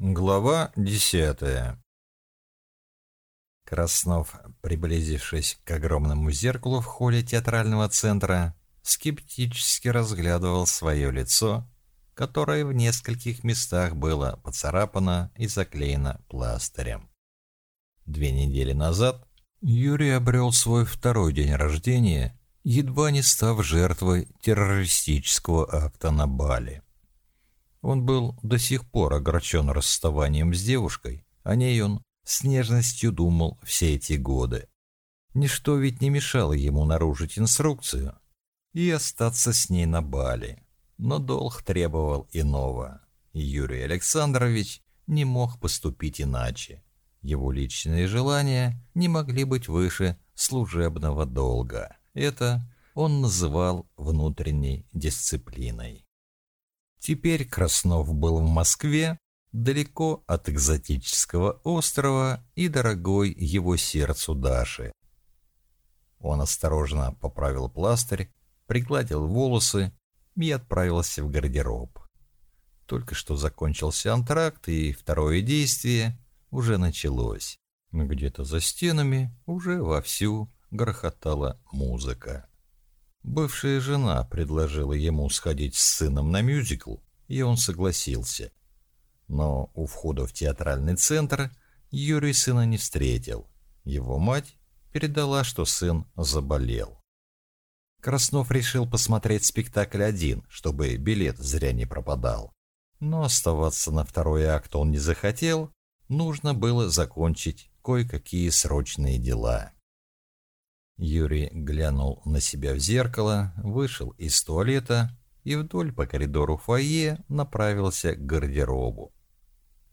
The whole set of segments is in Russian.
Глава десятая Краснов, приблизившись к огромному зеркалу в холле театрального центра, скептически разглядывал свое лицо, которое в нескольких местах было поцарапано и заклеено пластырем. Две недели назад Юрий обрел свой второй день рождения, едва не став жертвой террористического акта на Бали. Он был до сих пор огорчен расставанием с девушкой, о ней он с нежностью думал все эти годы. Ничто ведь не мешало ему нарушить инструкцию и остаться с ней на Бали. Но долг требовал иного. Юрий Александрович не мог поступить иначе. Его личные желания не могли быть выше служебного долга. Это он называл внутренней дисциплиной. Теперь Краснов был в Москве, далеко от экзотического острова и дорогой его сердцу Даши. Он осторожно поправил пластырь, пригладил волосы и отправился в гардероб. Только что закончился антракт, и второе действие уже началось. Где-то за стенами уже вовсю грохотала музыка. Бывшая жена предложила ему сходить с сыном на мюзикл, и он согласился. Но у входа в театральный центр Юрий сына не встретил. Его мать передала, что сын заболел. Краснов решил посмотреть спектакль один, чтобы билет зря не пропадал. Но оставаться на второй акт он не захотел, нужно было закончить кое-какие срочные дела. Юрий глянул на себя в зеркало, вышел из туалета и вдоль по коридору фойе направился к гардеробу.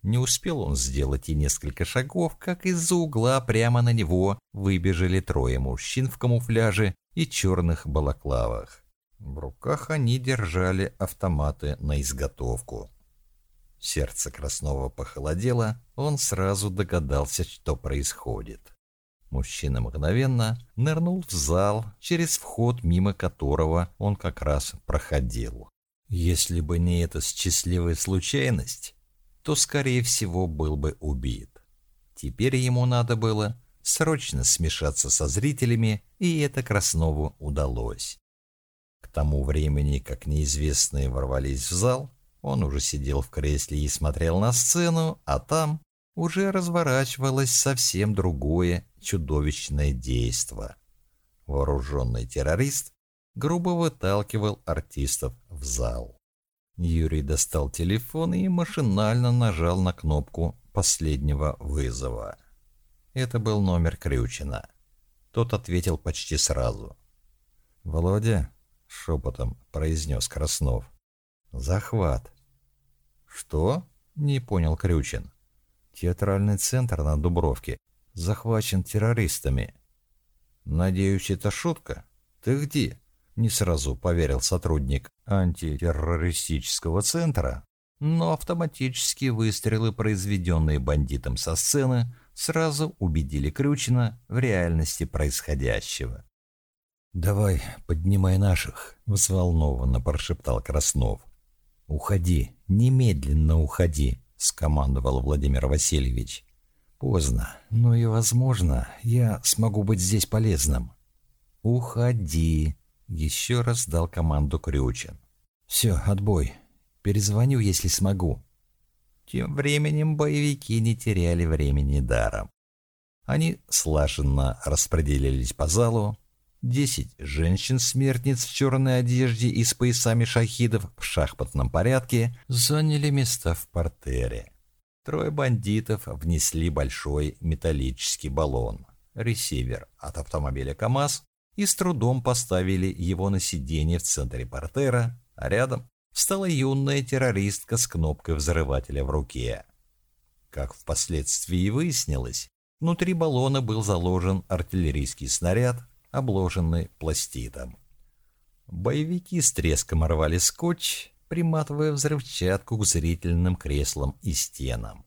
Не успел он сделать и несколько шагов, как из-за угла прямо на него выбежали трое мужчин в камуфляже и черных балаклавах. В руках они держали автоматы на изготовку. Сердце Краснова похолодело, он сразу догадался, что происходит. Мужчина мгновенно нырнул в зал, через вход, мимо которого он как раз проходил. Если бы не эта счастливая случайность, то, скорее всего, был бы убит. Теперь ему надо было срочно смешаться со зрителями, и это Краснову удалось. К тому времени, как неизвестные ворвались в зал, он уже сидел в кресле и смотрел на сцену, а там уже разворачивалось совсем другое чудовищное действо. Вооруженный террорист грубо выталкивал артистов в зал. Юрий достал телефон и машинально нажал на кнопку последнего вызова. Это был номер Крючина. Тот ответил почти сразу. «Володя?» — шепотом произнес Краснов. «Захват». «Что?» — не понял Крючин. Театральный центр на Дубровке захвачен террористами. Надеюсь, это шутка? Ты где? Не сразу поверил сотрудник антитеррористического центра, но автоматические выстрелы, произведенные бандитом со сцены, сразу убедили Крючина в реальности происходящего. «Давай, поднимай наших», — взволнованно прошептал Краснов. «Уходи, немедленно уходи», — скомандовал Владимир Васильевич. «Поздно, но и, возможно, я смогу быть здесь полезным». «Уходи», — еще раз дал команду Крючин. «Все, отбой. Перезвоню, если смогу». Тем временем боевики не теряли времени даром. Они слаженно распределились по залу, Десять женщин-смертниц в черной одежде и с поясами шахидов в шахматном порядке заняли места в портере. Трое бандитов внесли большой металлический баллон, ресивер от автомобиля КАМАЗ, и с трудом поставили его на сиденье в центре портера, а рядом встала юная террористка с кнопкой взрывателя в руке. Как впоследствии выяснилось, внутри баллона был заложен артиллерийский снаряд, обложенный пластитом. Боевики с треском рвали скотч, приматывая взрывчатку к зрительным креслам и стенам.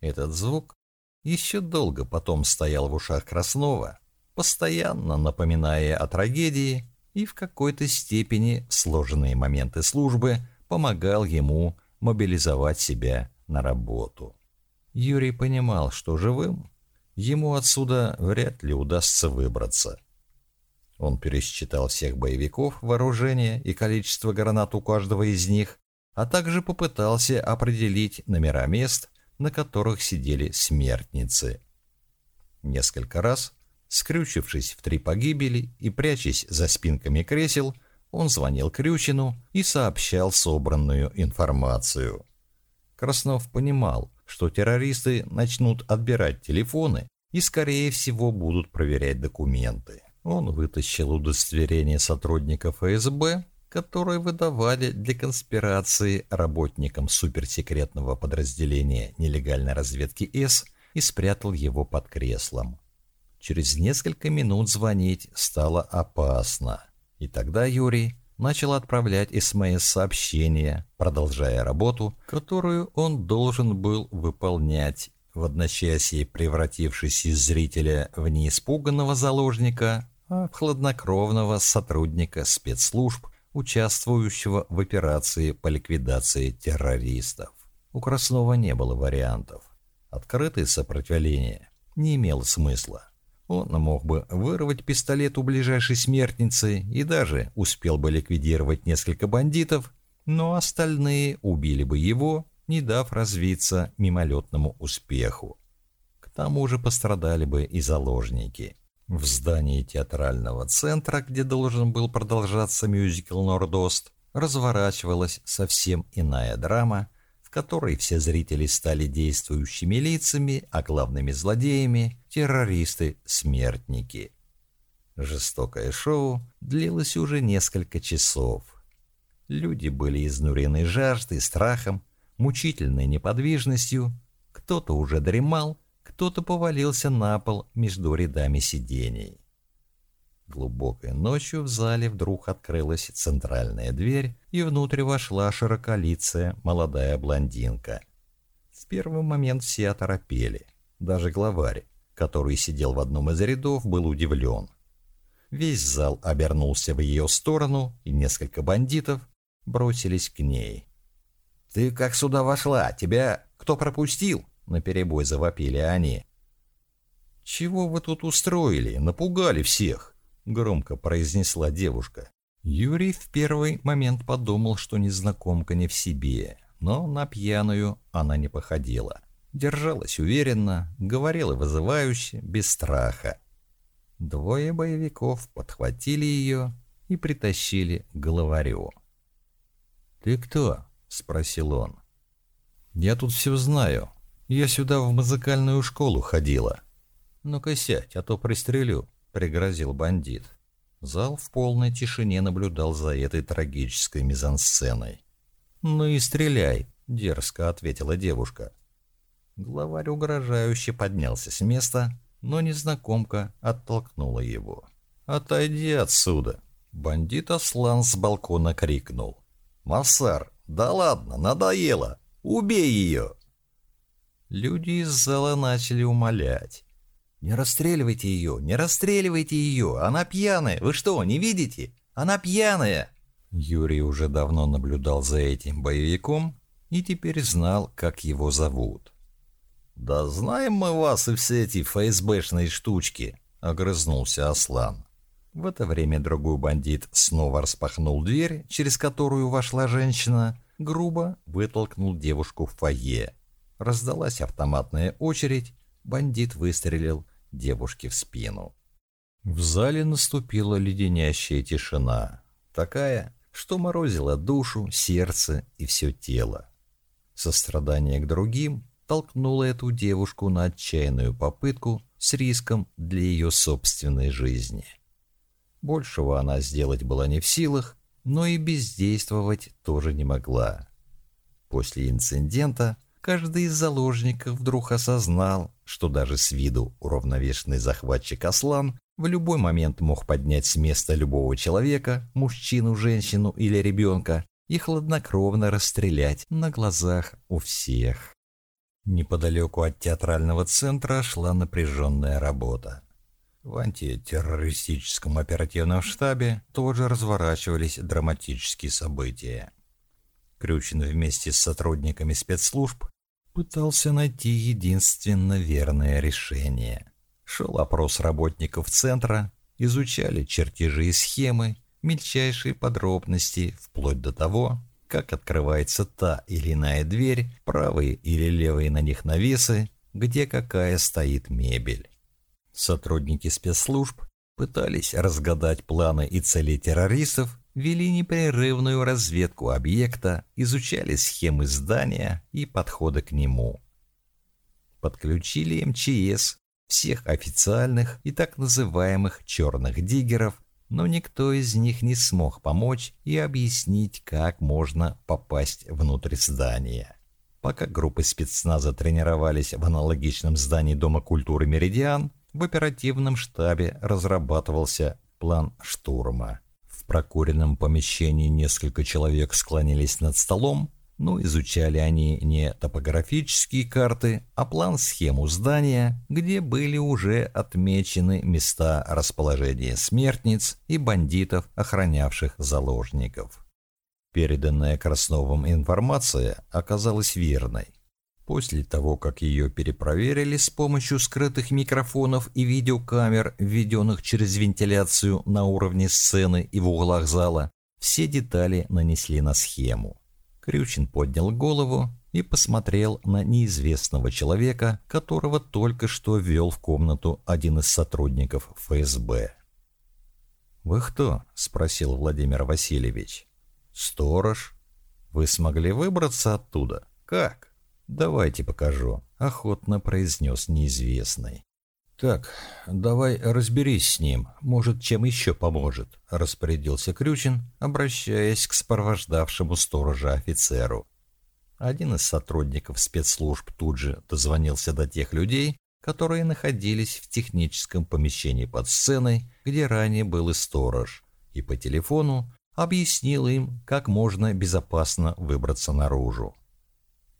Этот звук еще долго потом стоял в ушах Краснова, постоянно напоминая о трагедии и в какой-то степени сложенные моменты службы помогал ему мобилизовать себя на работу. Юрий понимал, что живым ему отсюда вряд ли удастся выбраться. Он пересчитал всех боевиков, вооружение и количество гранат у каждого из них, а также попытался определить номера мест, на которых сидели смертницы. Несколько раз, скрючившись в три погибели и прячась за спинками кресел, он звонил Крючину и сообщал собранную информацию. Краснов понимал, что террористы начнут отбирать телефоны и, скорее всего, будут проверять документы. Он вытащил удостоверение сотрудников ФСБ, которые выдавали для конспирации работникам суперсекретного подразделения нелегальной разведки С и спрятал его под креслом. Через несколько минут звонить стало опасно. И тогда Юрий начал отправлять СМС-сообщения, продолжая работу, которую он должен был выполнять, в одночасье превратившись из зрителя в неиспуганного заложника, а в хладнокровного сотрудника спецслужб, участвующего в операции по ликвидации террористов. У Краснова не было вариантов. Открытое сопротивление не имело смысла. Он мог бы вырвать пистолет у ближайшей смертницы и даже успел бы ликвидировать несколько бандитов, но остальные убили бы его, не дав развиться мимолетному успеху. К тому же пострадали бы и заложники. В здании театрального центра, где должен был продолжаться мюзикл «Нордост», разворачивалась совсем иная драма, которой все зрители стали действующими лицами, а главными злодеями — террористы-смертники. Жестокое шоу длилось уже несколько часов. Люди были изнурены жаждой, страхом, мучительной неподвижностью. Кто-то уже дремал, кто-то повалился на пол между рядами сидений. Глубокой ночью в зале вдруг открылась центральная дверь, и внутрь вошла широколицая молодая блондинка. В первый момент все оторопели. Даже главарь, который сидел в одном из рядов, был удивлен. Весь зал обернулся в ее сторону, и несколько бандитов бросились к ней. «Ты как сюда вошла? Тебя кто пропустил?» — наперебой завопили они. «Чего вы тут устроили? Напугали всех!» Громко произнесла девушка. Юрий в первый момент подумал, что незнакомка не в себе, но на пьяную она не походила. Держалась уверенно, говорила вызывающе, без страха. Двое боевиков подхватили ее и притащили к главарю. «Ты кто?» — спросил он. «Я тут все знаю. Я сюда в музыкальную школу ходила. Ну-ка сядь, а то пристрелю» пригрозил бандит. Зал в полной тишине наблюдал за этой трагической мизансценой. «Ну и стреляй», — дерзко ответила девушка. Главарь угрожающе поднялся с места, но незнакомка оттолкнула его. «Отойди отсюда!» Бандит Аслан с балкона крикнул. «Массар, да ладно, надоело! Убей ее!» Люди из зала начали умолять. «Не расстреливайте ее! Не расстреливайте ее! Она пьяная! Вы что, не видите? Она пьяная!» Юрий уже давно наблюдал за этим боевиком и теперь знал, как его зовут. «Да знаем мы вас и все эти ФСБшные штучки!» — огрызнулся Аслан. В это время другой бандит снова распахнул дверь, через которую вошла женщина, грубо вытолкнул девушку в фойе. Раздалась автоматная очередь, бандит выстрелил девушке в спину. В зале наступила леденящая тишина, такая, что морозила душу, сердце и все тело. Сострадание к другим толкнуло эту девушку на отчаянную попытку с риском для ее собственной жизни. Большего она сделать была не в силах, но и бездействовать тоже не могла. После инцидента каждый из заложников вдруг осознал, что даже с виду уравновешенный захватчик Аслан в любой момент мог поднять с места любого человека, мужчину, женщину или ребенка, и хладнокровно расстрелять на глазах у всех. Неподалеку от театрального центра шла напряженная работа. В антитеррористическом оперативном штабе тоже разворачивались драматические события. Крючин вместе с сотрудниками спецслужб пытался найти единственно верное решение. Шел опрос работников центра, изучали чертежи и схемы, мельчайшие подробности, вплоть до того, как открывается та или иная дверь, правые или левые на них навесы, где какая стоит мебель. Сотрудники спецслужб пытались разгадать планы и цели террористов, вели непрерывную разведку объекта, изучали схемы здания и подходы к нему. Подключили МЧС, всех официальных и так называемых «черных диггеров», но никто из них не смог помочь и объяснить, как можно попасть внутрь здания. Пока группы спецназа тренировались в аналогичном здании Дома культуры «Меридиан», в оперативном штабе разрабатывался план штурма. Прокуренном помещении несколько человек склонились над столом, но изучали они не топографические карты, а план-схему здания, где были уже отмечены места расположения смертниц и бандитов, охранявших заложников. Переданная Красновым информация оказалась верной. После того, как ее перепроверили с помощью скрытых микрофонов и видеокамер, введенных через вентиляцию на уровне сцены и в углах зала, все детали нанесли на схему. Крючин поднял голову и посмотрел на неизвестного человека, которого только что ввел в комнату один из сотрудников ФСБ. «Вы кто?» – спросил Владимир Васильевич. «Сторож. Вы смогли выбраться оттуда? Как?» «Давайте покажу», – охотно произнес неизвестный. «Так, давай разберись с ним, может, чем еще поможет», — распорядился Крючин, обращаясь к сопровождавшему сторожа офицеру. Один из сотрудников спецслужб тут же дозвонился до тех людей, которые находились в техническом помещении под сценой, где ранее был и сторож, и по телефону объяснил им, как можно безопасно выбраться наружу.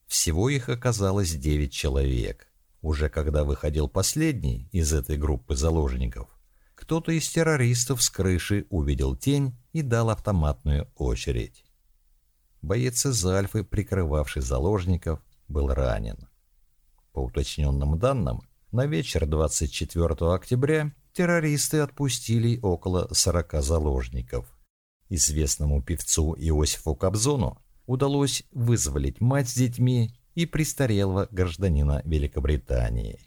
Всего их оказалось девять человек. Уже когда выходил последний из этой группы заложников, кто-то из террористов с крыши увидел тень и дал автоматную очередь. Боец из Альфы, прикрывавший заложников, был ранен. По уточненным данным, на вечер 24 октября террористы отпустили около 40 заложников. Известному певцу Иосифу Кобзону удалось вызволить мать с детьми и престарелого гражданина Великобритании.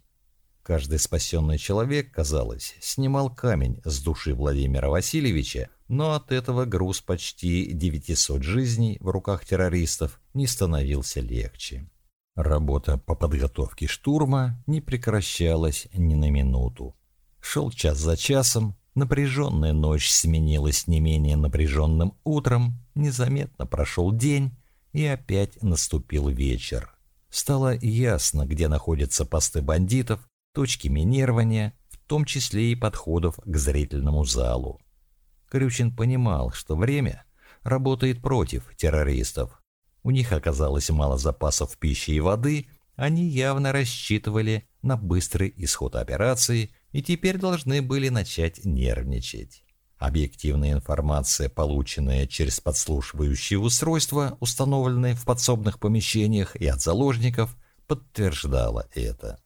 Каждый спасенный человек, казалось, снимал камень с души Владимира Васильевича, но от этого груз почти 900 жизней в руках террористов не становился легче. Работа по подготовке штурма не прекращалась ни на минуту. Шел час за часом, напряженная ночь сменилась не менее напряженным утром, незаметно прошел день, и опять наступил вечер. Стало ясно, где находятся посты бандитов, точки минирования, в том числе и подходов к зрительному залу. Крючин понимал, что время работает против террористов. У них оказалось мало запасов пищи и воды, они явно рассчитывали на быстрый исход операции и теперь должны были начать нервничать. Объективная информация, полученная через подслушивающие устройства, установленные в подсобных помещениях и от заложников, подтверждала это.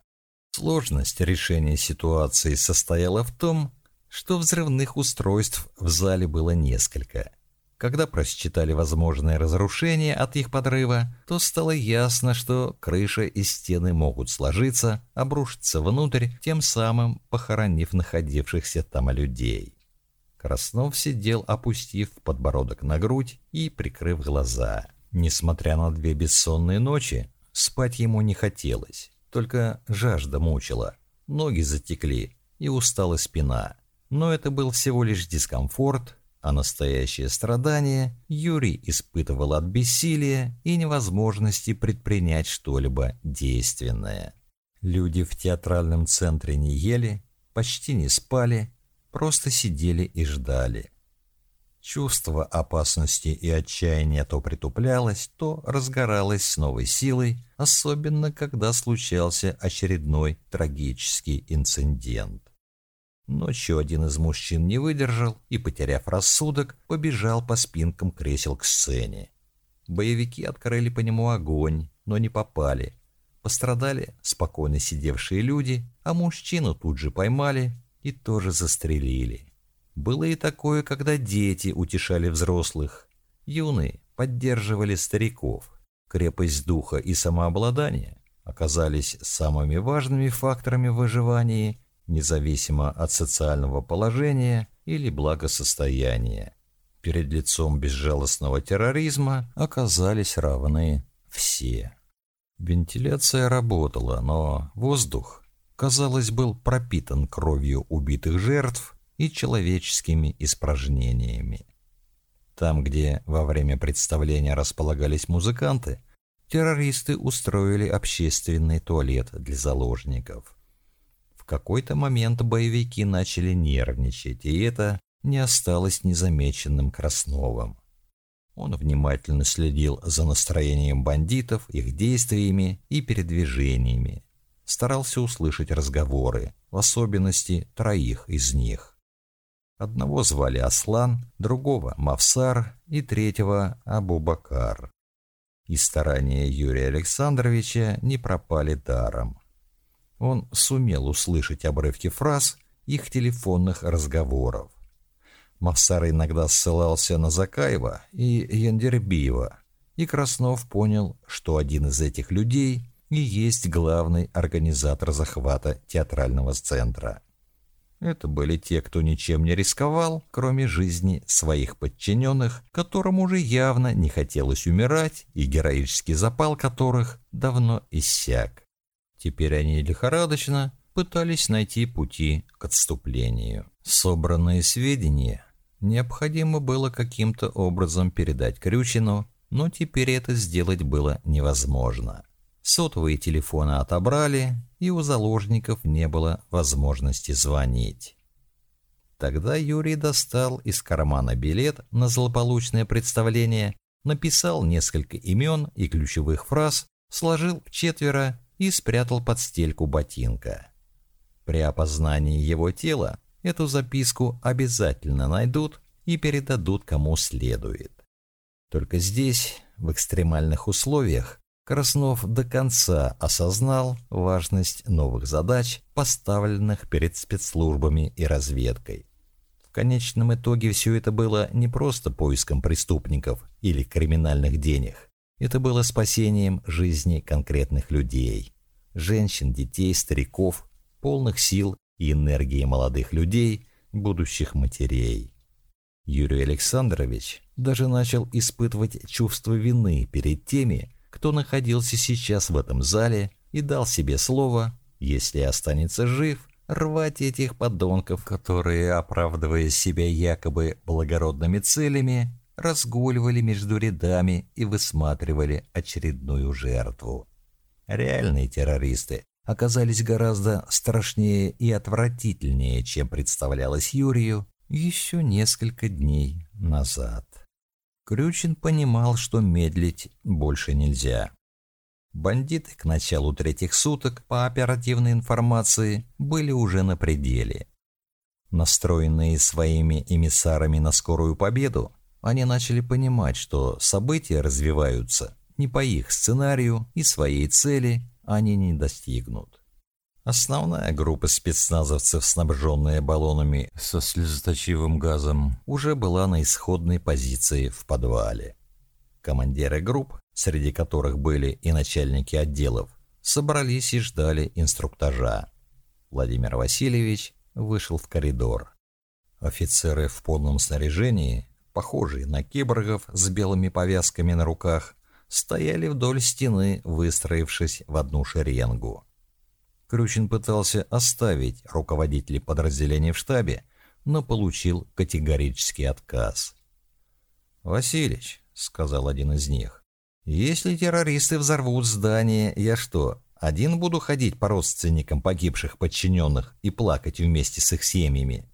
Сложность решения ситуации состояла в том, что взрывных устройств в зале было несколько. Когда просчитали возможное разрушение от их подрыва, то стало ясно, что крыша и стены могут сложиться, обрушиться внутрь, тем самым похоронив находившихся там людей. Краснов сидел, опустив подбородок на грудь и прикрыв глаза. Несмотря на две бессонные ночи, спать ему не хотелось, только жажда мучила. Ноги затекли и устала спина. Но это был всего лишь дискомфорт, а настоящее страдание Юрий испытывал от бессилия и невозможности предпринять что-либо действенное. Люди в театральном центре не ели, почти не спали просто сидели и ждали. Чувство опасности и отчаяния то притуплялось, то разгоралось с новой силой, особенно когда случался очередной трагический инцидент. Ночью один из мужчин не выдержал и, потеряв рассудок, побежал по спинкам кресел к сцене. Боевики открыли по нему огонь, но не попали. Пострадали спокойно сидевшие люди, а мужчину тут же поймали и тоже застрелили. Было и такое, когда дети утешали взрослых. Юные поддерживали стариков. Крепость духа и самообладания оказались самыми важными факторами выживания, независимо от социального положения или благосостояния. Перед лицом безжалостного терроризма оказались равны все. Вентиляция работала, но воздух, казалось, был пропитан кровью убитых жертв и человеческими испражнениями. Там, где во время представления располагались музыканты, террористы устроили общественный туалет для заложников. В какой-то момент боевики начали нервничать, и это не осталось незамеченным Красновым. Он внимательно следил за настроением бандитов, их действиями и передвижениями. Старался услышать разговоры, в особенности троих из них. Одного звали Аслан, другого — Мавсар и третьего — Абу-Бакар. И старания Юрия Александровича не пропали даром. Он сумел услышать обрывки фраз их телефонных разговоров. Мавсар иногда ссылался на Закаева и Яндербиева, и Краснов понял, что один из этих людей и есть главный организатор захвата театрального центра. Это были те, кто ничем не рисковал, кроме жизни своих подчиненных, которым уже явно не хотелось умирать, и героический запал которых давно иссяк. Теперь они лихорадочно пытались найти пути к отступлению. Собранные сведения необходимо было каким-то образом передать Крючину, но теперь это сделать было невозможно. Сотовые телефоны отобрали, и у заложников не было возможности звонить. Тогда Юрий достал из кармана билет на злополучное представление, написал несколько имен и ключевых фраз, сложил четверо и спрятал под стельку ботинка. При опознании его тела эту записку обязательно найдут и передадут кому следует. Только здесь, в экстремальных условиях, Краснов до конца осознал важность новых задач, поставленных перед спецслужбами и разведкой. В конечном итоге все это было не просто поиском преступников или криминальных денег. Это было спасением жизни конкретных людей. Женщин, детей, стариков, полных сил и энергии молодых людей, будущих матерей. Юрий Александрович даже начал испытывать чувство вины перед теми, кто находился сейчас в этом зале и дал себе слово, если останется жив, рвать этих подонков, которые, оправдывая себя якобы благородными целями, разгуливали между рядами и высматривали очередную жертву. Реальные террористы оказались гораздо страшнее и отвратительнее, чем представлялось Юрию еще несколько дней назад. Крючин понимал, что медлить больше нельзя. Бандиты к началу третьих суток, по оперативной информации, были уже на пределе. Настроенные своими эмиссарами на скорую победу, они начали понимать, что события развиваются не по их сценарию и своей цели они не достигнут. Основная группа спецназовцев, снабженная баллонами со слезоточивым газом, уже была на исходной позиции в подвале. Командиры групп, среди которых были и начальники отделов, собрались и ждали инструктажа. Владимир Васильевич вышел в коридор. Офицеры в полном снаряжении, похожие на киборгов с белыми повязками на руках, стояли вдоль стены, выстроившись в одну шеренгу. Крючин пытался оставить руководителей подразделений в штабе, но получил категорический отказ. «Василич», — сказал один из них, — «если террористы взорвут здание, я что, один буду ходить по родственникам погибших подчиненных и плакать вместе с их семьями?»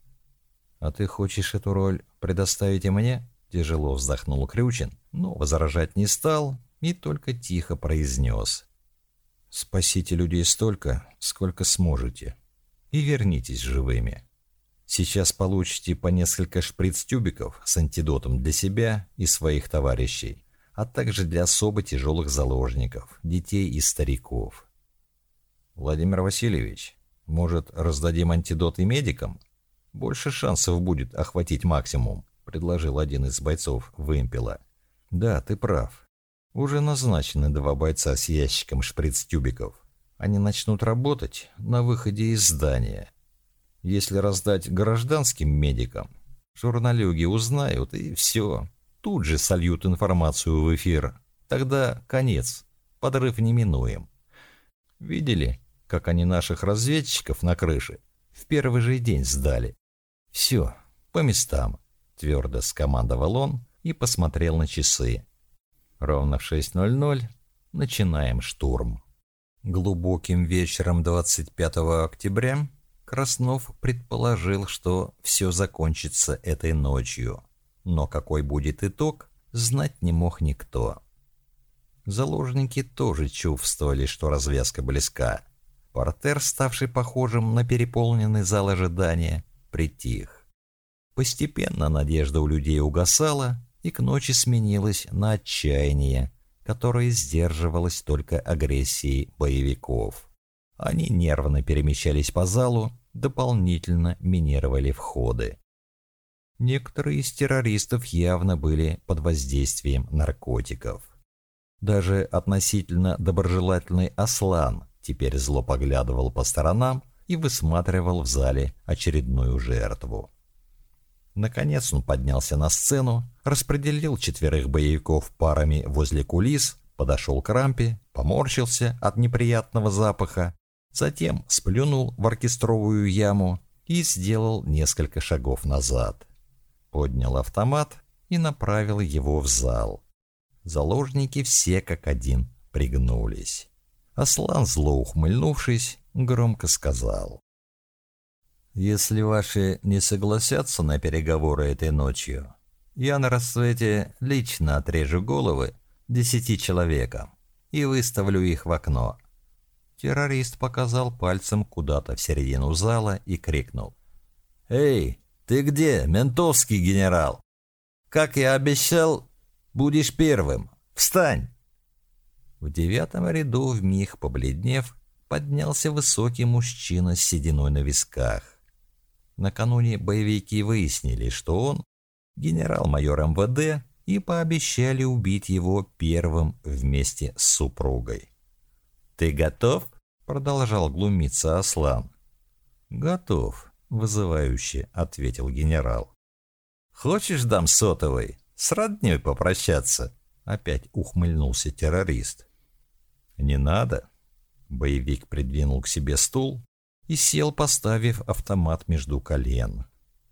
«А ты хочешь эту роль предоставить и мне?» Тяжело вздохнул Крючин, но возражать не стал и только тихо произнес. «Спасите людей столько, сколько сможете, и вернитесь живыми. Сейчас получите по несколько шприц-тюбиков с антидотом для себя и своих товарищей, а также для особо тяжелых заложников, детей и стариков. «Владимир Васильевич, может, раздадим антидоты медикам? Больше шансов будет охватить максимум», — предложил один из бойцов вымпела. «Да, ты прав. Уже назначены два бойца с ящиком шприц-тюбиков. Они начнут работать на выходе из здания. Если раздать гражданским медикам, журналюги узнают, и все. Тут же сольют информацию в эфир. Тогда конец. Подрыв неминуем. Видели, как они наших разведчиков на крыше в первый же день сдали? Все, по местам, твердо скомандовал он и посмотрел на часы. Ровно в 6.00 начинаем штурм. Глубоким вечером 25 октября Краснов предположил, что все закончится этой ночью. Но какой будет итог, знать не мог никто. Заложники тоже чувствовали, что развязка близка. Портер, ставший похожим на переполненный зал ожидания, притих. Постепенно надежда у людей угасала, и к ночи сменилась на отчаяние, которое сдерживалось только агрессией боевиков. Они нервно перемещались по залу, дополнительно минировали входы. Некоторые из террористов явно были под воздействием наркотиков. Даже относительно доброжелательный Аслан теперь зло поглядывал по сторонам и высматривал в зале очередную жертву. Наконец он поднялся на сцену, распределил четверых боевиков парами возле кулис, подошел к рампе, поморщился от неприятного запаха, затем сплюнул в оркестровую яму и сделал несколько шагов назад. Поднял автомат и направил его в зал. Заложники все как один пригнулись. Аслан, зло ухмыльнувшись, громко сказал. Если ваши не согласятся на переговоры этой ночью, я на рассвете лично отрежу головы десяти человекам и выставлю их в окно. Террорист показал пальцем куда-то в середину зала и крикнул. «Эй, ты где, ментовский генерал? Как я обещал, будешь первым. Встань!» В девятом ряду, вмиг побледнев, поднялся высокий мужчина с сединой на висках. Накануне боевики выяснили, что он генерал-майор МВД и пообещали убить его первым вместе с супругой. «Ты готов?» — продолжал глумиться Аслан. «Готов», — вызывающе ответил генерал. «Хочешь, дам сотовый? С роднёй попрощаться?» — опять ухмыльнулся террорист. «Не надо». Боевик придвинул к себе стул и сел, поставив автомат между колен.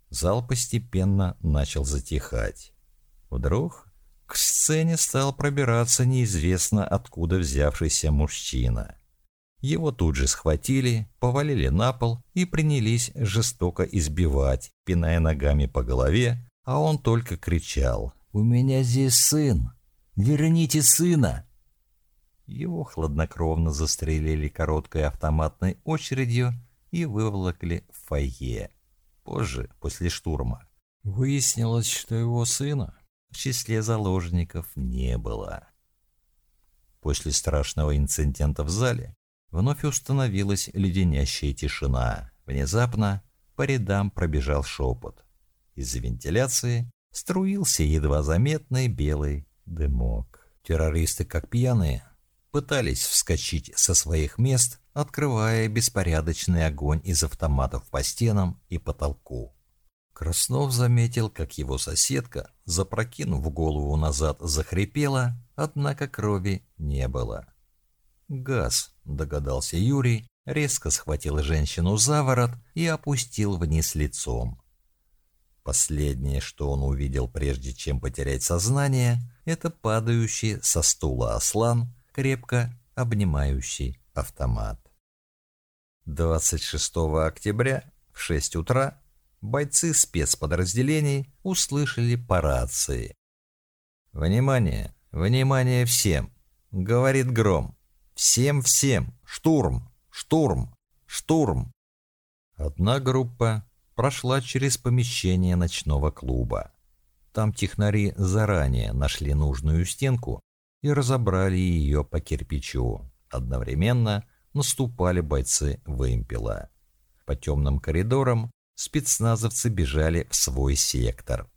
Зал постепенно начал затихать. Вдруг к сцене стал пробираться неизвестно откуда взявшийся мужчина. Его тут же схватили, повалили на пол и принялись жестоко избивать, пиная ногами по голове, а он только кричал «У меня здесь сын! Верните сына!» Его хладнокровно застрелили короткой автоматной очередью и выволокли в фойе. Позже, после штурма, выяснилось, что его сына в числе заложников не было. После страшного инцидента в зале вновь установилась леденящая тишина. Внезапно по рядам пробежал шепот. Из-за вентиляции струился едва заметный белый дымок. Террористы, как пьяные, пытались вскочить со своих мест, открывая беспорядочный огонь из автоматов по стенам и потолку. Краснов заметил, как его соседка, запрокинув голову назад, захрипела, однако крови не было. «Газ», — догадался Юрий, резко схватил женщину за ворот и опустил вниз лицом. Последнее, что он увидел, прежде чем потерять сознание, это падающий со стула Аслан, крепко обнимающий автомат. 26 октября в 6 утра бойцы спецподразделений услышали по рации. «Внимание! Внимание всем!» — говорит Гром. «Всем-всем! Штурм! Штурм! Штурм!» Одна группа прошла через помещение ночного клуба. Там технари заранее нашли нужную стенку и разобрали ее по кирпичу, одновременно наступали бойцы вымпела. По темным коридорам спецназовцы бежали в свой сектор.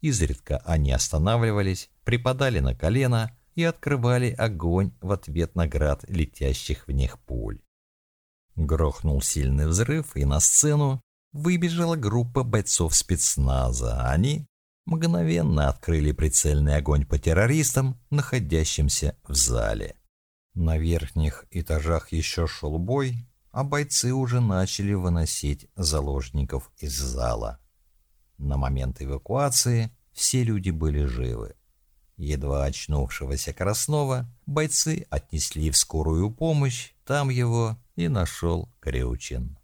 Изредка они останавливались, припадали на колено и открывали огонь в ответ на град летящих в них пуль. Грохнул сильный взрыв, и на сцену выбежала группа бойцов спецназа. Они мгновенно открыли прицельный огонь по террористам, находящимся в зале. На верхних этажах еще шел бой, а бойцы уже начали выносить заложников из зала. На момент эвакуации все люди были живы. Едва очнувшегося Краснова бойцы отнесли в скорую помощь, там его и нашел Крючин.